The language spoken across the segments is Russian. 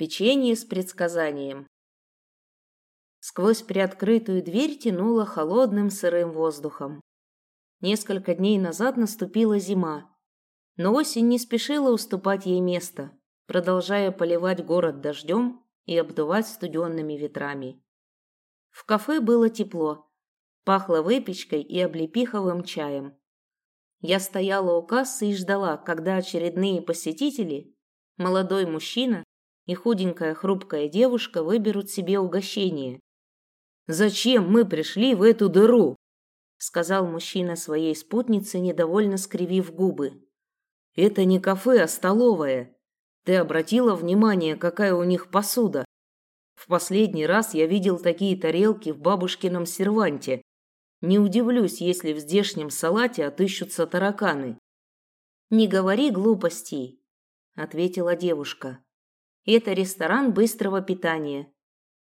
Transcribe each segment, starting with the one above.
Печенье с предсказанием. Сквозь приоткрытую дверь тянуло холодным сырым воздухом. Несколько дней назад наступила зима, но осень не спешила уступать ей место, продолжая поливать город дождем и обдувать студенными ветрами. В кафе было тепло, пахло выпечкой и облепиховым чаем. Я стояла у кассы и ждала, когда очередные посетители, молодой мужчина и худенькая хрупкая девушка выберут себе угощение. «Зачем мы пришли в эту дыру?» сказал мужчина своей спутнице, недовольно скривив губы. «Это не кафе, а столовая. Ты обратила внимание, какая у них посуда? В последний раз я видел такие тарелки в бабушкином серванте. Не удивлюсь, если в здешнем салате отыщутся тараканы». «Не говори глупостей», — ответила девушка. Это ресторан быстрого питания.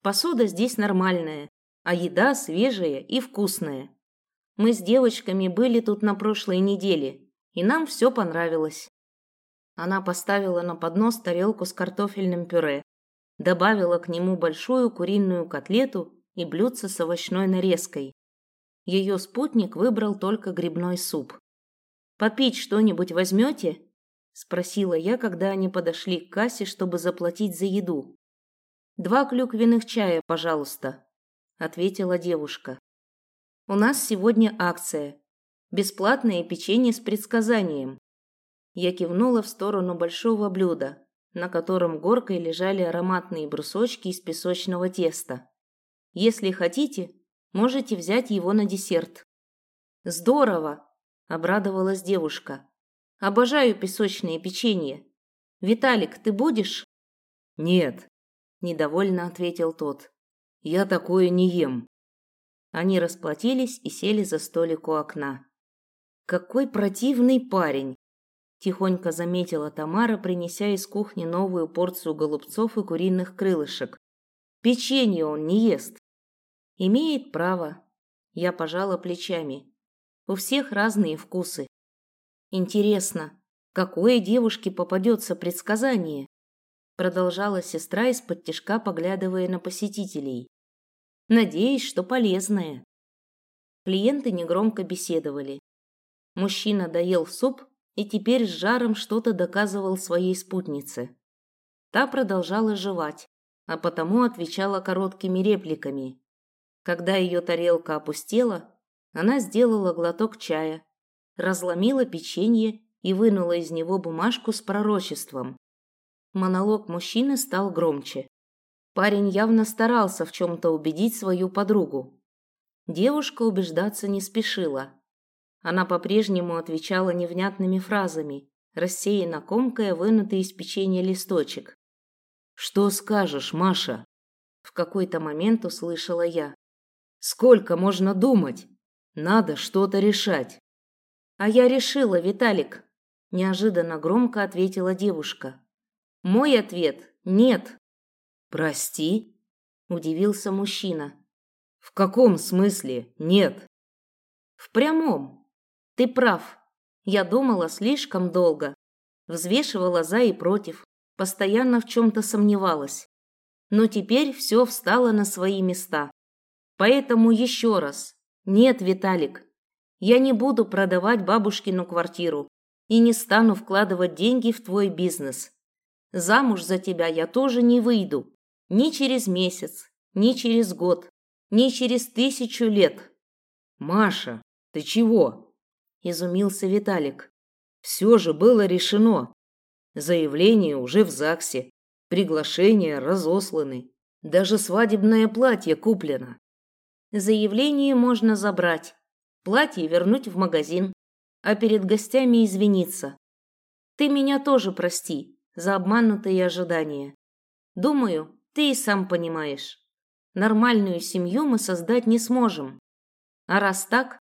Посуда здесь нормальная, а еда свежая и вкусная. Мы с девочками были тут на прошлой неделе, и нам все понравилось. Она поставила на поднос тарелку с картофельным пюре, добавила к нему большую куриную котлету и блюдце с овощной нарезкой. Ее спутник выбрал только грибной суп. «Попить что-нибудь возьмете?» Спросила я, когда они подошли к кассе, чтобы заплатить за еду. Два клюквенных чая, пожалуйста, ответила девушка. У нас сегодня акция. Бесплатное печенье с предсказанием. Я кивнула в сторону большого блюда, на котором горкой лежали ароматные брусочки из песочного теста. Если хотите, можете взять его на десерт. Здорово, обрадовалась девушка. Обожаю песочные печенье. Виталик, ты будешь? Нет, недовольно ответил тот. Я такое не ем. Они расплатились и сели за столик у окна. Какой противный парень, тихонько заметила Тамара, принеся из кухни новую порцию голубцов и куриных крылышек. Печенье он не ест. Имеет право. Я пожала плечами. У всех разные вкусы. Интересно, какое девушке попадется предсказание? Продолжала сестра из-под тишка, поглядывая на посетителей. Надеюсь, что полезное. Клиенты негромко беседовали. Мужчина доел суп и теперь с жаром что-то доказывал своей спутнице. Та продолжала жевать, а потому отвечала короткими репликами. Когда ее тарелка опустела, она сделала глоток чая, разломила печенье и вынула из него бумажку с пророчеством. Монолог мужчины стал громче. Парень явно старался в чем-то убедить свою подругу. Девушка убеждаться не спешила. Она по-прежнему отвечала невнятными фразами, рассеянно комкая вынутый из печенья листочек. «Что скажешь, Маша?» В какой-то момент услышала я. «Сколько можно думать? Надо что-то решать». А я решила, Виталик, неожиданно громко ответила девушка. Мой ответ нет. Прости, удивился мужчина. В каком смысле нет? В прямом. Ты прав. Я думала слишком долго, взвешивала за и против, постоянно в чем то сомневалась. Но теперь все встало на свои места. Поэтому еще раз. Нет, Виталик, я не буду продавать бабушкину квартиру и не стану вкладывать деньги в твой бизнес. Замуж за тебя я тоже не выйду. Ни через месяц, ни через год, ни через тысячу лет. Маша, ты чего? Изумился Виталик. Все же было решено. Заявление уже в ЗАГСе. Приглашения разосланы. Даже свадебное платье куплено. Заявление можно забрать платье вернуть в магазин, а перед гостями извиниться. Ты меня тоже прости за обманутые ожидания. Думаю, ты и сам понимаешь. Нормальную семью мы создать не сможем. А раз так,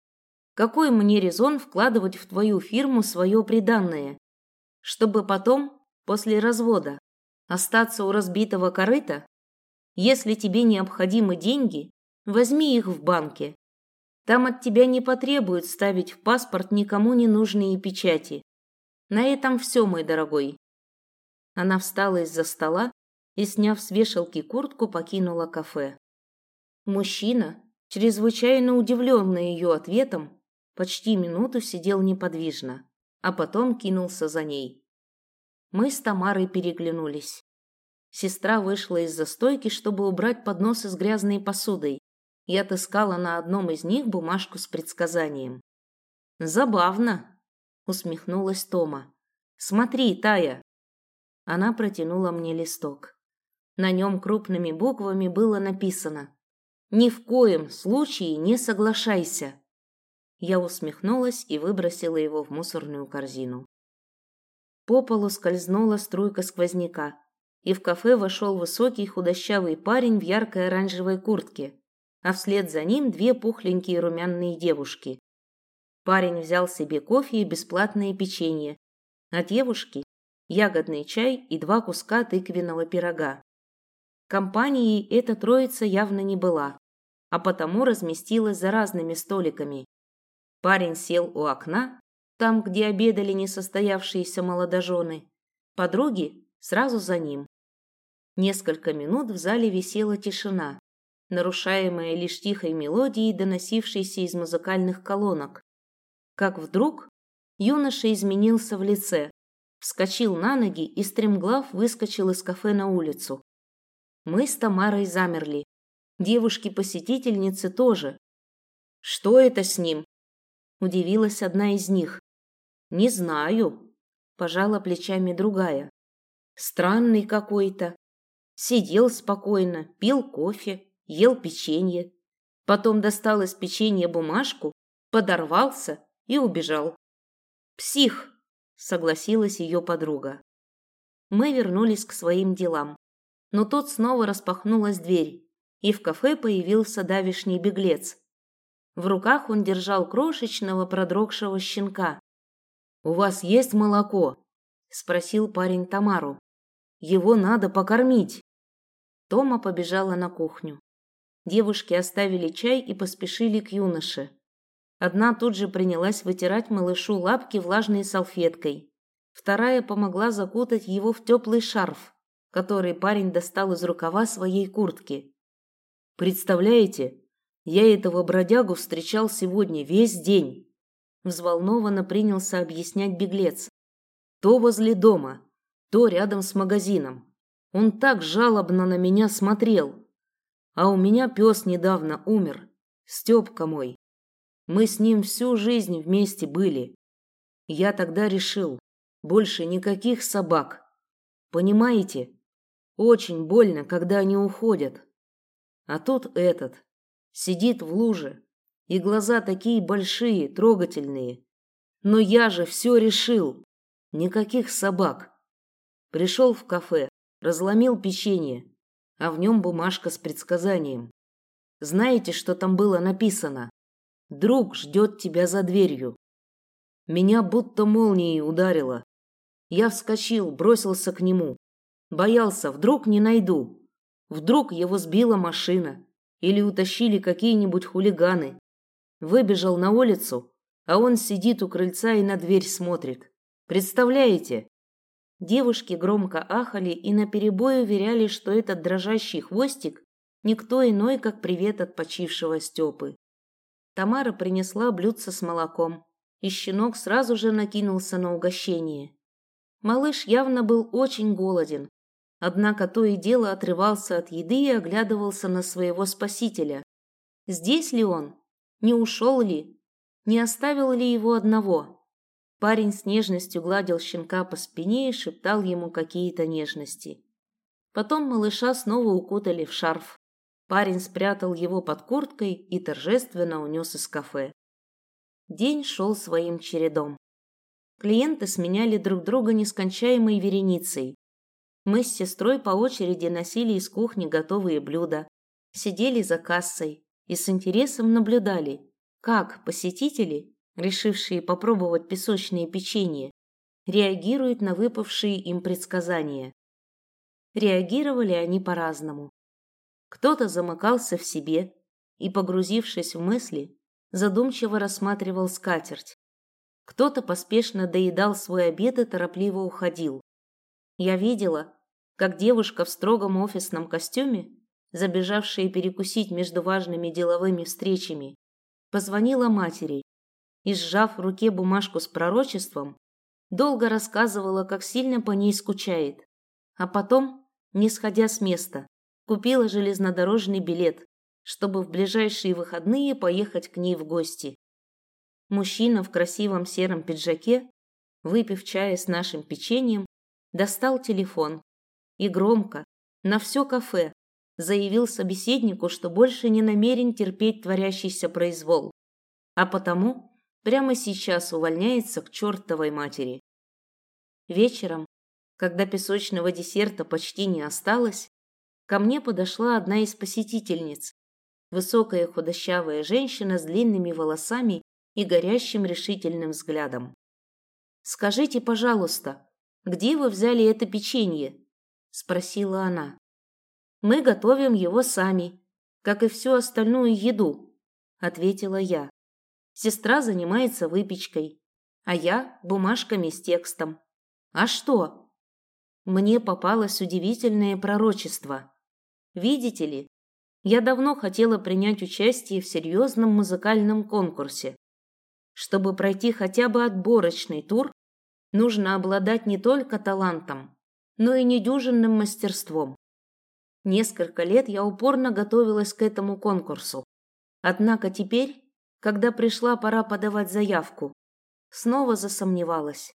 какой мне резон вкладывать в твою фирму свое приданное, чтобы потом, после развода, остаться у разбитого корыта? Если тебе необходимы деньги, возьми их в банке там от тебя не потребуют ставить в паспорт никому не нужные печати. На этом все, мой дорогой. Она встала из-за стола и, сняв с вешалки куртку, покинула кафе. Мужчина, чрезвычайно удивленный ее ответом, почти минуту сидел неподвижно, а потом кинулся за ней. Мы с Тамарой переглянулись. Сестра вышла из-за стойки, чтобы убрать подносы с грязной посудой, и отыскала на одном из них бумажку с предсказанием. «Забавно», — усмехнулась Тома. «Смотри, Тая». Она протянула мне листок. На нем крупными буквами было написано «Ни в коем случае не соглашайся». Я усмехнулась и выбросила его в мусорную корзину. По полу скользнула струйка сквозняка, и в кафе вошел высокий худощавый парень в яркой оранжевой куртке, а вслед за ним две пухленькие румяные девушки. Парень взял себе кофе и бесплатное печенье, а девушки – ягодный чай и два куска тыквенного пирога. Компанией эта троица явно не была, а потому разместилась за разными столиками. Парень сел у окна, там, где обедали несостоявшиеся молодожены, подруги сразу за ним. Несколько минут в зале висела тишина, нарушаемая лишь тихой мелодией, доносившейся из музыкальных колонок. Как вдруг юноша изменился в лице, вскочил на ноги и стремглав выскочил из кафе на улицу. Мы с Тамарой замерли. Девушки-посетительницы тоже. «Что это с ним?» – удивилась одна из них. «Не знаю», – пожала плечами другая. «Странный какой-то. Сидел спокойно, пил кофе, ел печенье. Потом достал из печенья бумажку, подорвался и убежал. «Псих!» – согласилась ее подруга. Мы вернулись к своим делам но тут снова распахнулась дверь, и в кафе появился давишний беглец. В руках он держал крошечного продрогшего щенка. «У вас есть молоко?» – спросил парень Тамару. «Его надо покормить». Тома побежала на кухню. Девушки оставили чай и поспешили к юноше. Одна тут же принялась вытирать малышу лапки влажной салфеткой. Вторая помогла закутать его в теплый шарф который парень достал из рукава своей куртки. «Представляете, я этого бродягу встречал сегодня весь день!» Взволнованно принялся объяснять беглец. «То возле дома, то рядом с магазином. Он так жалобно на меня смотрел. А у меня пес недавно умер, Степка мой. Мы с ним всю жизнь вместе были. Я тогда решил, больше никаких собак. Понимаете? Очень больно, когда они уходят. А тут этот сидит в луже, и глаза такие большие, трогательные. Но я же все решил. Никаких собак. Пришел в кафе, разломил печенье, а в нем бумажка с предсказанием. Знаете, что там было написано? Друг ждет тебя за дверью. Меня будто молнией ударило. Я вскочил, бросился к нему. Боялся, вдруг не найду. Вдруг его сбила машина или утащили какие-нибудь хулиганы. Выбежал на улицу, а он сидит у крыльца и на дверь смотрит. Представляете? Девушки громко ахали и наперебой уверяли, что этот дрожащий хвостик никто иной, как привет от почившего Степы. Тамара принесла блюдце с молоком, и щенок сразу же накинулся на угощение. Малыш явно был очень голоден, Однако то и дело отрывался от еды и оглядывался на своего спасителя. Здесь ли он? Не ушел ли? Не оставил ли его одного? Парень с нежностью гладил щенка по спине и шептал ему какие-то нежности. Потом малыша снова укутали в шарф. Парень спрятал его под курткой и торжественно унес из кафе. День шел своим чередом. Клиенты сменяли друг друга нескончаемой вереницей. Мы с сестрой по очереди носили из кухни готовые блюда, сидели за кассой и с интересом наблюдали, как посетители, решившие попробовать песочные печенье, реагируют на выпавшие им предсказания. Реагировали они по-разному. Кто-то замыкался в себе и, погрузившись в мысли, задумчиво рассматривал скатерть. Кто-то поспешно доедал свой обед и торопливо уходил. Я видела, как девушка в строгом офисном костюме, забежавшая перекусить между важными деловыми встречами, позвонила матери и, сжав в руке бумажку с пророчеством, долго рассказывала, как сильно по ней скучает, а потом, не сходя с места, купила железнодорожный билет, чтобы в ближайшие выходные поехать к ней в гости. Мужчина в красивом сером пиджаке, выпив чая с нашим печеньем, достал телефон и громко, на все кафе, заявил собеседнику, что больше не намерен терпеть творящийся произвол, а потому прямо сейчас увольняется к чертовой матери. Вечером, когда песочного десерта почти не осталось, ко мне подошла одна из посетительниц, высокая худощавая женщина с длинными волосами и горящим решительным взглядом. «Скажите, пожалуйста, где вы взяли это печенье?» – спросила она. «Мы готовим его сами, как и всю остальную еду», – ответила я. Сестра занимается выпечкой, а я – бумажками с текстом. А что? Мне попалось удивительное пророчество. Видите ли, я давно хотела принять участие в серьезном музыкальном конкурсе. Чтобы пройти хотя бы отборочный тур, нужно обладать не только талантом, но и недюжинным мастерством. Несколько лет я упорно готовилась к этому конкурсу. Однако теперь, когда пришла пора подавать заявку, снова засомневалась.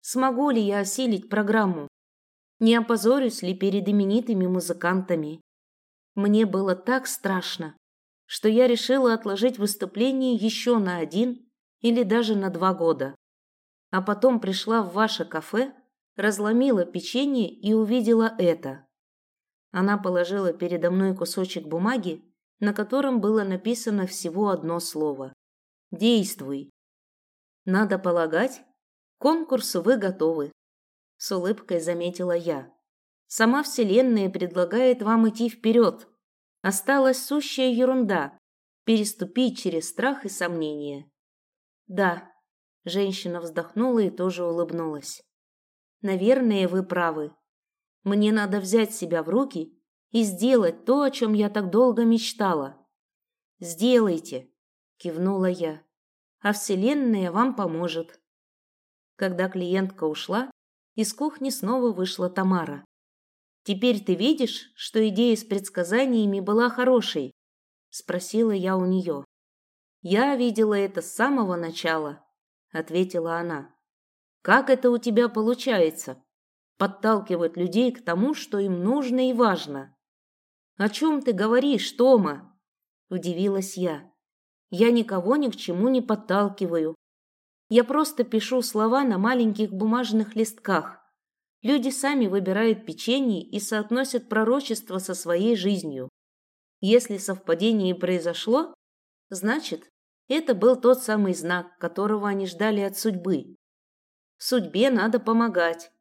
Смогу ли я осилить программу? Не опозорюсь ли перед именитыми музыкантами? Мне было так страшно, что я решила отложить выступление еще на один или даже на два года. А потом пришла в ваше кафе, разломила печенье и увидела это. Она положила передо мной кусочек бумаги, на котором было написано всего одно слово. «Действуй». Надо полагать, к конкурсу вы готовы. С улыбкой заметила я. Сама Вселенная предлагает вам идти вперед. Осталась сущая ерунда – переступить через страх и сомнения. Да, женщина вздохнула и тоже улыбнулась. Наверное, вы правы. Мне надо взять себя в руки и сделать то, о чем я так долго мечтала. Сделайте, кивнула я. А Вселенная вам поможет. Когда клиентка ушла, из кухни снова вышла Тамара. «Теперь ты видишь, что идея с предсказаниями была хорошей?» – спросила я у нее. «Я видела это с самого начала», – ответила она. «Как это у тебя получается? Подталкивать людей к тому, что им нужно и важно». «О чем ты говоришь, Тома?» – удивилась я. «Я никого ни к чему не подталкиваю. Я просто пишу слова на маленьких бумажных листках. Люди сами выбирают печенье и соотносят пророчество со своей жизнью. Если совпадение произошло, значит, это был тот самый знак, которого они ждали от судьбы. Судьбе надо помогать,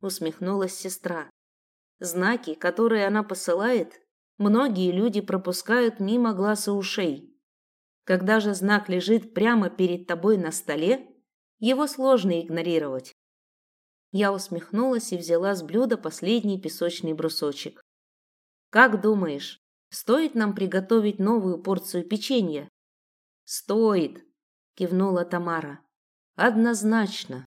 усмехнулась сестра. Знаки, которые она посылает, многие люди пропускают мимо глаз и ушей. Когда же знак лежит прямо перед тобой на столе, его сложно игнорировать. Я усмехнулась и взяла с блюда последний песочный брусочек. Как думаешь, стоит нам приготовить новую порцию печенья? Стоит, кивнула Тамара. Однозначно.